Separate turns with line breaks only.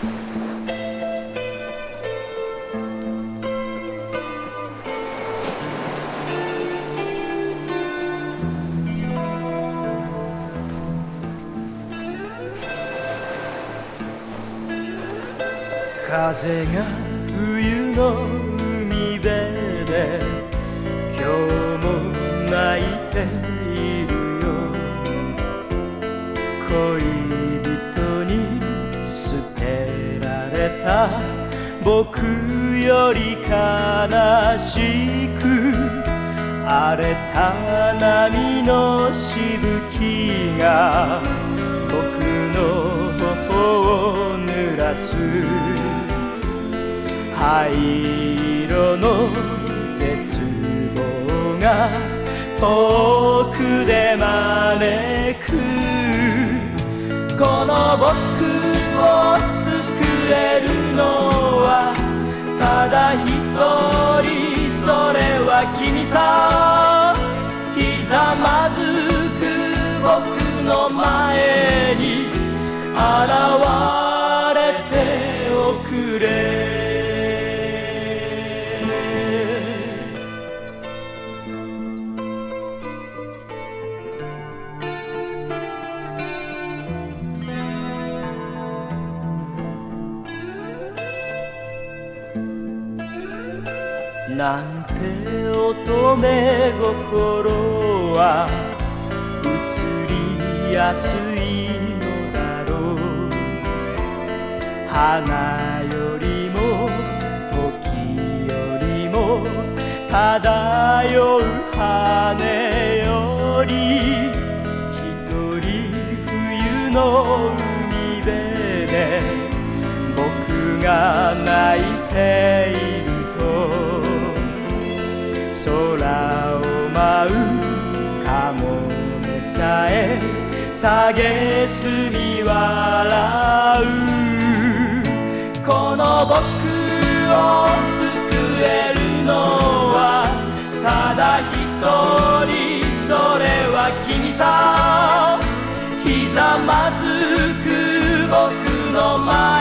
風が冬の海辺で今日も泣いているよ。恋人ら僕より悲しく荒れた波のしぶきが僕の頬を濡らす。灰色の絶望が遠くで招く。この僕を救えるなんて乙女心は移りやすいのだろう花よりも時よりも漂う羽より一人冬の海辺で僕が泣いてさえ蔑み笑う。この僕を救えるのはただ一人それは君さ。ひざまずく僕の前